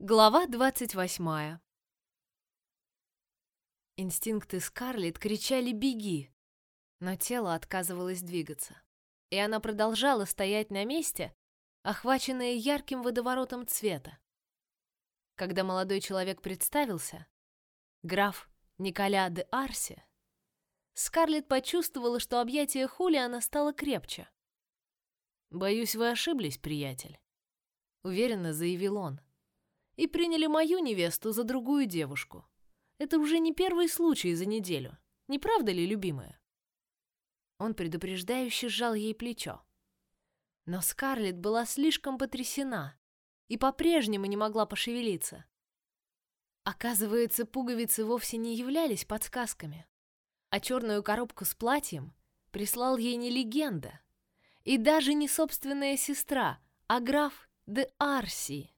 Глава двадцать восьмая. Инстинкты Скарлетт кричали «беги!», но тело отказывалось двигаться. И она продолжала стоять на месте, охваченная ярким водоворотом цвета. Когда молодой человек представился, граф Николя де Арси, Скарлетт почувствовала, что объятие Хулиана стало крепче. «Боюсь, вы ошиблись, приятель», — уверенно заявил он и приняли мою невесту за другую девушку. Это уже не первый случай за неделю. Не правда ли, любимая? Он предупреждающе сжал ей плечо. Но Скарлетт была слишком потрясена и по-прежнему не могла пошевелиться. Оказывается, пуговицы вовсе не являлись подсказками, а черную коробку с платьем прислал ей не легенда и даже не собственная сестра, а граф де Арси.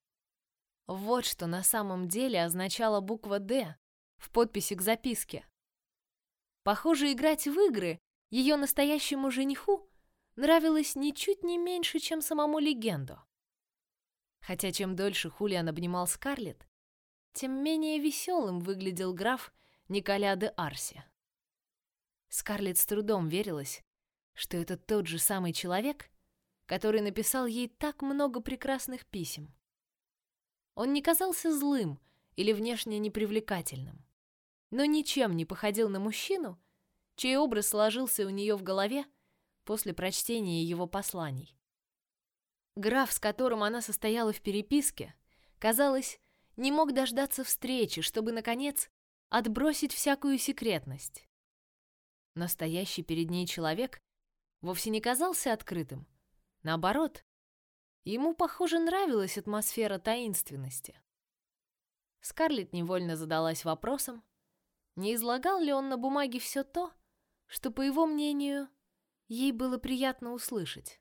Вот что на самом деле означала буква «Д» в подписи к записке. Похоже, играть в игры ее настоящему жениху нравилось ничуть не меньше, чем самому легенду. Хотя чем дольше Хулиан обнимал Скарлетт, тем менее веселым выглядел граф Николя де Арси. Скарлетт с трудом верилась, что это тот же самый человек, который написал ей так много прекрасных писем. Он не казался злым или внешне непривлекательным, но ничем не походил на мужчину, чей образ сложился у нее в голове после прочтения его посланий. Граф, с которым она состояла в переписке, казалось, не мог дождаться встречи, чтобы, наконец, отбросить всякую секретность. Настоящий перед ней человек вовсе не казался открытым. Наоборот, Ему, похоже, нравилась атмосфера таинственности. Скарлетт невольно задалась вопросом, не излагал ли он на бумаге все то, что, по его мнению, ей было приятно услышать.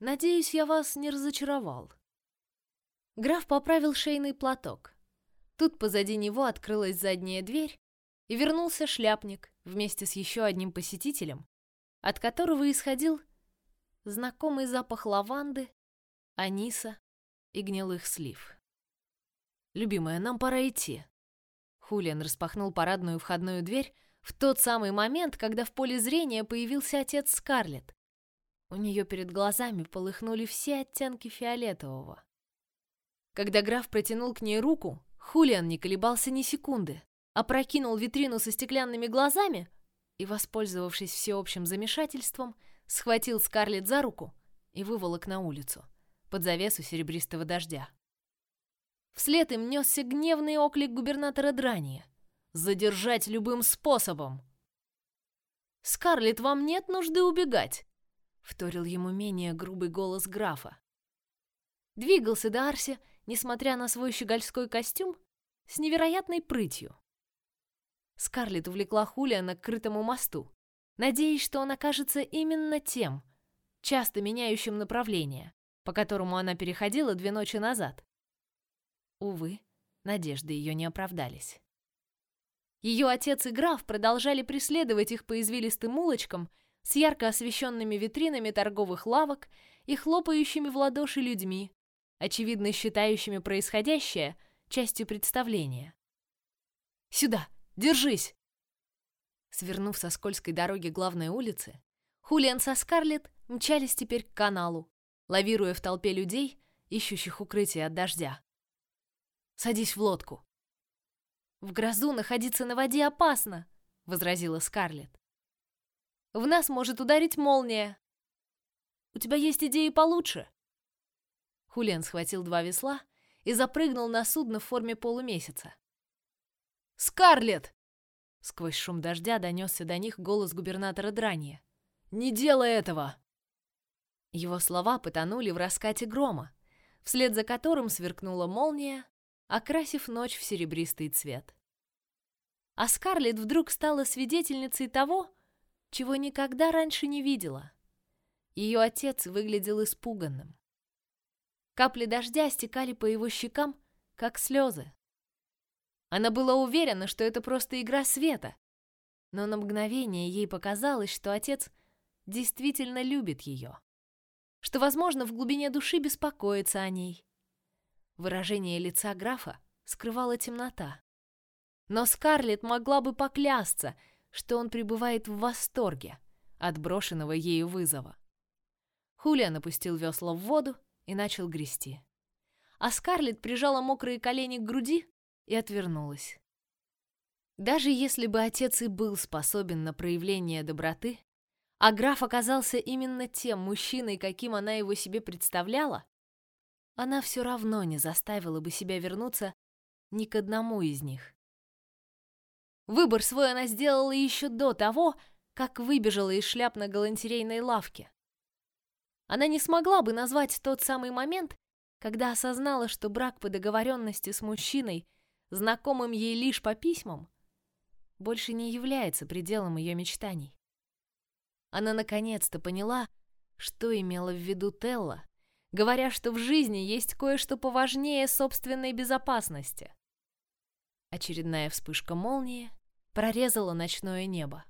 «Надеюсь, я вас не разочаровал». Граф поправил шейный платок. Тут позади него открылась задняя дверь, и вернулся шляпник вместе с еще одним посетителем, от которого исходил знакомый запах лаванды, аниса и гнилых слив. «Любимая, нам пора идти». Хулиан распахнул парадную входную дверь в тот самый момент, когда в поле зрения появился отец Скарлетт. У нее перед глазами полыхнули все оттенки фиолетового. Когда граф протянул к ней руку, Хулиан не колебался ни секунды, опрокинул витрину со стеклянными глазами и, воспользовавшись всеобщим замешательством, схватил Скарлетт за руку и выволок на улицу, под завесу серебристого дождя. Вслед им несся гневный оклик губернатора Драния. «Задержать любым способом!» «Скарлетт, вам нет нужды убегать!» — вторил ему менее грубый голос графа. Двигался Дарси, несмотря на свой щегольской костюм, с невероятной прытью. Скарлетт увлекла Хулиана к крытому мосту, надеясь, что он окажется именно тем, часто меняющим направление, по которому она переходила две ночи назад. Увы, надежды ее не оправдались. Ее отец и граф продолжали преследовать их по извилистым улочкам с ярко освещенными витринами торговых лавок и хлопающими в ладоши людьми, очевидно считающими происходящее частью представления. «Сюда! Держись!» Свернув со скользкой дороги главной улицы, Хулиан со Скарлетт мчались теперь к каналу, лавируя в толпе людей, ищущих укрытие от дождя. «Садись в лодку». «В грозу находиться на воде опасно», — возразила Скарлетт. «В нас может ударить молния. У тебя есть идеи получше?» Хулиан схватил два весла и запрыгнул на судно в форме полумесяца. «Скарлетт!» Сквозь шум дождя донесся до них голос губернатора Драния. «Не делай этого!» Его слова потонули в раскате грома, вслед за которым сверкнула молния, окрасив ночь в серебристый цвет. А Скарлетт вдруг стала свидетельницей того, чего никогда раньше не видела. Ее отец выглядел испуганным. Капли дождя стекали по его щекам, как слезы. Она была уверена, что это просто игра света. Но на мгновение ей показалось, что отец действительно любит ее. Что, возможно, в глубине души беспокоится о ней. Выражение лица графа скрывала темнота. Но Скарлетт могла бы поклясться, что он пребывает в восторге от брошенного ею вызова. Хулиан опустил весла в воду и начал грести. А Скарлетт прижала мокрые колени к груди и отвернулась. Даже если бы отец и был способен на проявление доброты, а граф оказался именно тем мужчиной, каким она его себе представляла, она все равно не заставила бы себя вернуться ни к одному из них. Выбор свой она сделала еще до того, как выбежала из шляпно-галантерейной лавки. Она не смогла бы назвать тот самый момент, когда осознала, что брак по договоренности с мужчиной, знакомым ей лишь по письмам, больше не является пределом ее мечтаний. Она наконец-то поняла, что имела в виду Телла, говоря, что в жизни есть кое-что поважнее собственной безопасности. Очередная вспышка молнии прорезала ночное небо.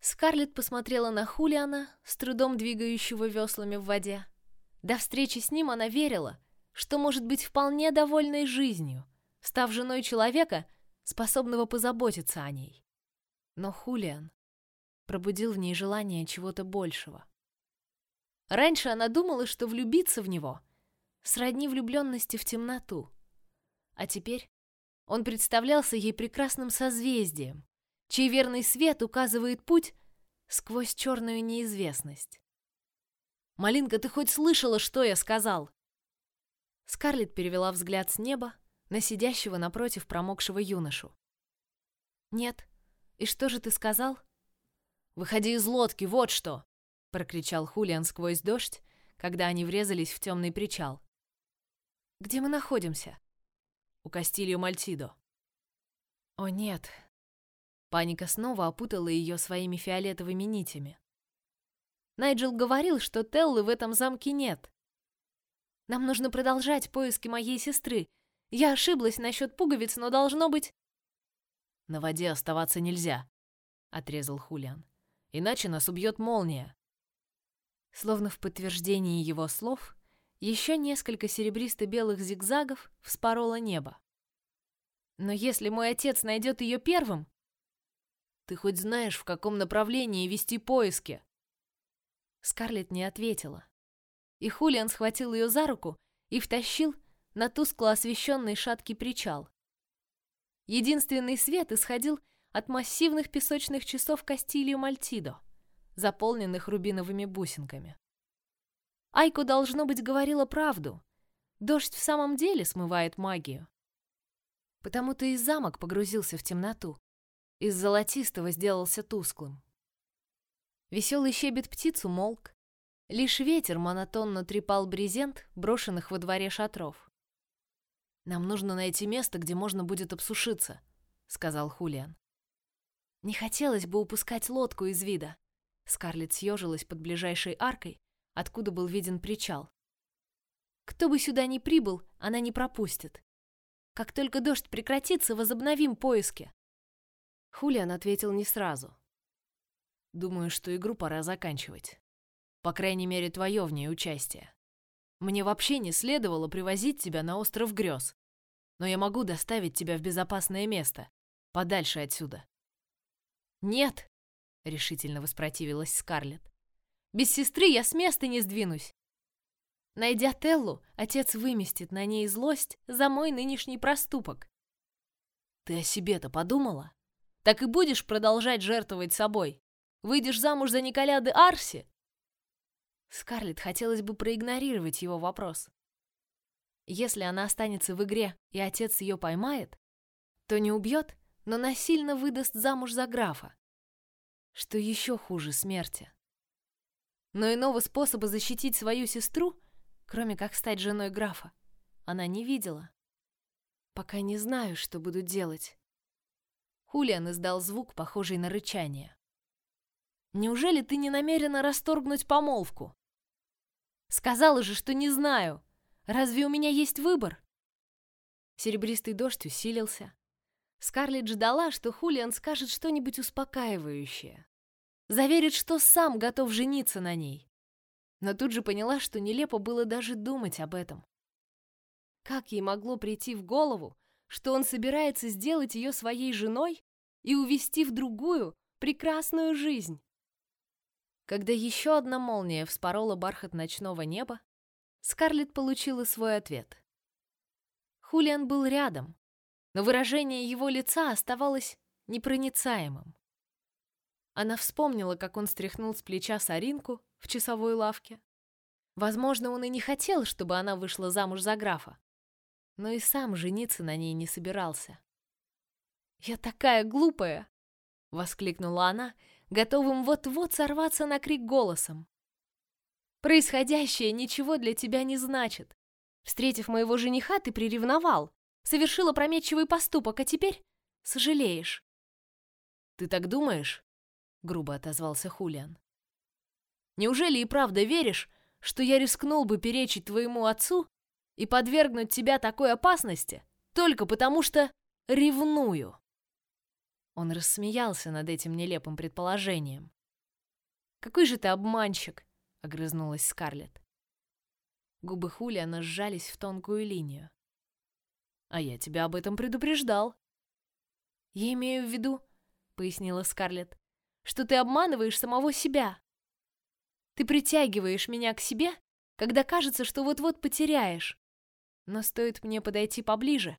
Скарлетт посмотрела на Хулиана, с трудом двигающего веслами в воде. До встречи с ним она верила, что может быть вполне довольной жизнью, став женой человека, способного позаботиться о ней. Но Хулиан пробудил в ней желание чего-то большего. Раньше она думала, что влюбиться в него сродни влюбленности в темноту. А теперь он представлялся ей прекрасным созвездием, чей верный свет указывает путь сквозь черную неизвестность. «Малинка, ты хоть слышала, что я сказал?» Скарлетт перевела взгляд с неба на сидящего напротив промокшего юношу. «Нет. И что же ты сказал?» «Выходи из лодки, вот что!» — прокричал Хулиан сквозь дождь, когда они врезались в темный причал. «Где мы находимся?» «У Кастильо Мальтидо». «О, нет!» Паника снова опутала ее своими фиолетовыми нитями. Найджел говорил, что Теллы в этом замке нет. Нам нужно продолжать поиски моей сестры. Я ошиблась насчет пуговиц, но должно быть... На воде оставаться нельзя, отрезал Хулиан. Иначе нас убьет молния. Словно в подтверждении его слов, еще несколько серебристо-белых зигзагов вспороло небо. Но если мой отец найдет ее первым, ты хоть знаешь, в каком направлении вести поиски? Скарлетт не ответила. И Хулиан схватил ее за руку и втащил на тускло освещенный шаткий причал. Единственный свет исходил от массивных песочных часов Кастилью Мальтидо, заполненных рубиновыми бусинками. Айко, должно быть, говорила правду. Дождь в самом деле смывает магию. Потому-то и замок погрузился в темноту. Из золотистого сделался тусклым. Веселый щебет птиц умолк. Лишь ветер монотонно трепал брезент, брошенных во дворе шатров. «Нам нужно найти место, где можно будет обсушиться», — сказал Хулиан. «Не хотелось бы упускать лодку из вида». Скарлетт съежилась под ближайшей аркой, откуда был виден причал. «Кто бы сюда ни прибыл, она не пропустит. Как только дождь прекратится, возобновим поиски». Хулиан ответил не сразу. Думаю, что игру пора заканчивать. По крайней мере, твое в ней участие. Мне вообще не следовало привозить тебя на остров грез, но я могу доставить тебя в безопасное место, подальше отсюда. Нет, решительно воспротивилась Скарлетт. Без сестры я с места не сдвинусь. Найдя Теллу, отец выместит на ней злость за мой нынешний проступок. Ты о себе-то подумала? Так и будешь продолжать жертвовать собой? Выйдешь замуж за Николя де Арси? Скарлетт хотелось бы проигнорировать его вопрос. Если она останется в игре, и отец ее поймает, то не убьет, но насильно выдаст замуж за графа. Что еще хуже смерти. Но иного способа защитить свою сестру, кроме как стать женой графа, она не видела. Пока не знаю, что буду делать. Хулиан издал звук, похожий на рычание. «Неужели ты не намерена расторгнуть помолвку?» «Сказала же, что не знаю. Разве у меня есть выбор?» Серебристый дождь усилился. Скарлетт ждала, что Хулиан скажет что-нибудь успокаивающее. Заверит, что сам готов жениться на ней. Но тут же поняла, что нелепо было даже думать об этом. Как ей могло прийти в голову, что он собирается сделать ее своей женой и увести в другую, прекрасную жизнь? Когда еще одна молния вспорола бархат ночного неба, Скарлетт получила свой ответ. Хулиан был рядом, но выражение его лица оставалось непроницаемым. Она вспомнила, как он стряхнул с плеча соринку в часовой лавке. Возможно, он и не хотел, чтобы она вышла замуж за графа, но и сам жениться на ней не собирался. «Я такая глупая!» — воскликнула она, готовым вот-вот сорваться на крик голосом. «Происходящее ничего для тебя не значит. Встретив моего жениха, ты приревновал, совершил опрометчивый поступок, а теперь сожалеешь». «Ты так думаешь?» — грубо отозвался Хулиан. «Неужели и правда веришь, что я рискнул бы перечить твоему отцу и подвергнуть тебя такой опасности только потому что ревную?» Он рассмеялся над этим нелепым предположением. «Какой же ты обманщик!» — огрызнулась Скарлетт. Губы Хулиана сжались в тонкую линию. «А я тебя об этом предупреждал». «Я имею в виду», — пояснила Скарлетт, «что ты обманываешь самого себя. Ты притягиваешь меня к себе, когда кажется, что вот-вот потеряешь. Но стоит мне подойти поближе,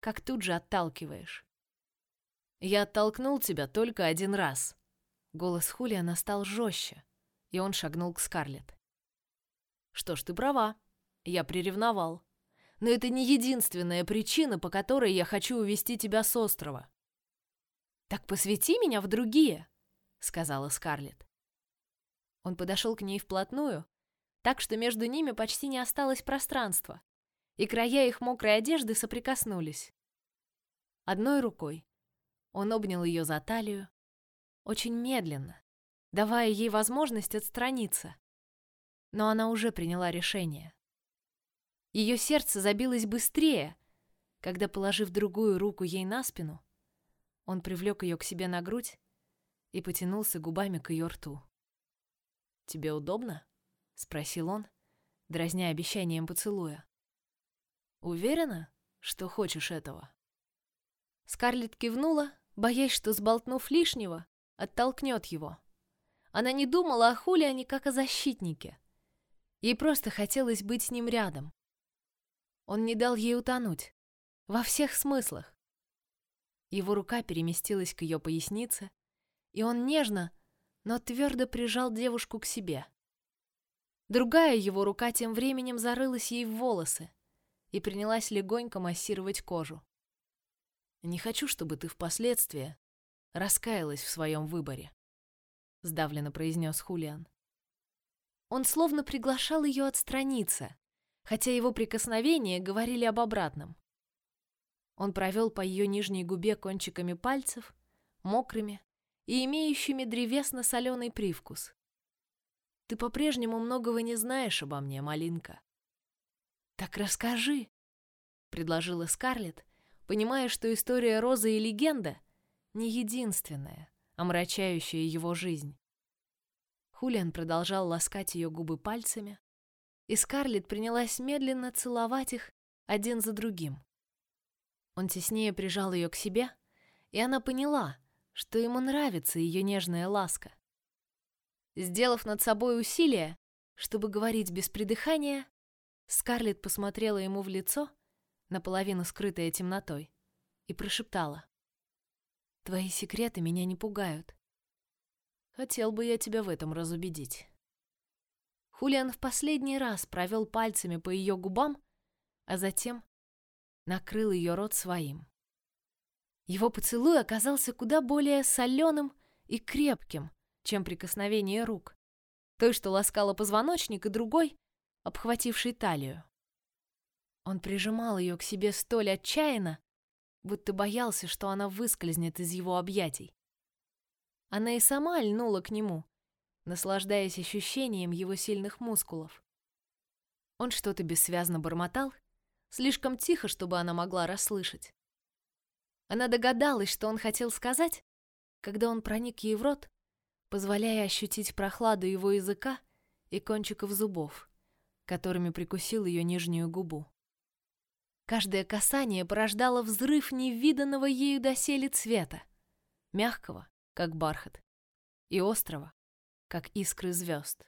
как тут же отталкиваешь. Я оттолкнул тебя только один раз. Голос Хулиана стал жестче, и он шагнул к Скарлетт. Что ж, ты права. Я приревновал. Но это не единственная причина, по которой я хочу увести тебя с острова. Так посвяти меня в другие, сказала Скарлетт. Он подошел к ней вплотную, так что между ними почти не осталось пространства, и края их мокрой одежды соприкоснулись. Одной рукой он обнял ее за талию, очень медленно, давая ей возможность отстраниться. Но она уже приняла решение. Ее сердце забилось быстрее, когда, положив другую руку ей на спину, он привлек ее к себе на грудь и потянулся губами к ее рту. «Тебе удобно?» — спросил он, дразня обещанием поцелуя. «Уверена, что хочешь этого?» Скарлетт кивнула боясь, что, сболтнув лишнего, оттолкнет его. Она не думала о Хулиане как о защитнике. Ей просто хотелось быть с ним рядом. Он не дал ей утонуть. Во всех смыслах. Его рука переместилась к ее пояснице, и он нежно, но твердо прижал девушку к себе. Другая его рука тем временем зарылась ей в волосы и принялась легонько массировать кожу. Не хочу, чтобы ты впоследствии раскаялась в своем выборе, сдавленно произнес Хулиан. Он словно приглашал ее отстраниться, хотя его прикосновения говорили об обратном. Он провел по ее нижней губе кончиками пальцев, мокрыми и имеющими древесно-соленый привкус. Ты по-прежнему многого не знаешь обо мне, малинка. Так расскажи, предложила Скарлетт, понимая, что история Розы и легенда не единственная, омрачающая его жизнь. Хулиан продолжал ласкать ее губы пальцами, и Скарлетт принялась медленно целовать их один за другим. Он теснее прижал ее к себе, и она поняла, что ему нравится ее нежная ласка. Сделав над собой усилие, чтобы говорить без придыхания, Скарлетт посмотрела ему в лицо наполовину скрытая темнотой, и прошептала. «Твои секреты меня не пугают. Хотел бы я тебя в этом разубедить». Хулиан в последний раз провел пальцами по ее губам, а затем накрыл ее рот своим. Его поцелуй оказался куда более соленым и крепким, чем прикосновение рук, той, что ласкала позвоночник, и другой, обхватившей талию. Он прижимал ее к себе столь отчаянно, будто боялся, что она выскользнет из его объятий. Она и сама льнула к нему, наслаждаясь ощущением его сильных мускулов. Он что-то бессвязно бормотал, слишком тихо, чтобы она могла расслышать. Она догадалась, что он хотел сказать, когда он проник ей в рот, позволяя ощутить прохладу его языка и кончиков зубов, которыми прикусил ее нижнюю губу. Каждое касание порождало взрыв невиданного ею доселе цвета, мягкого, как бархат, и острого, как искры звезд.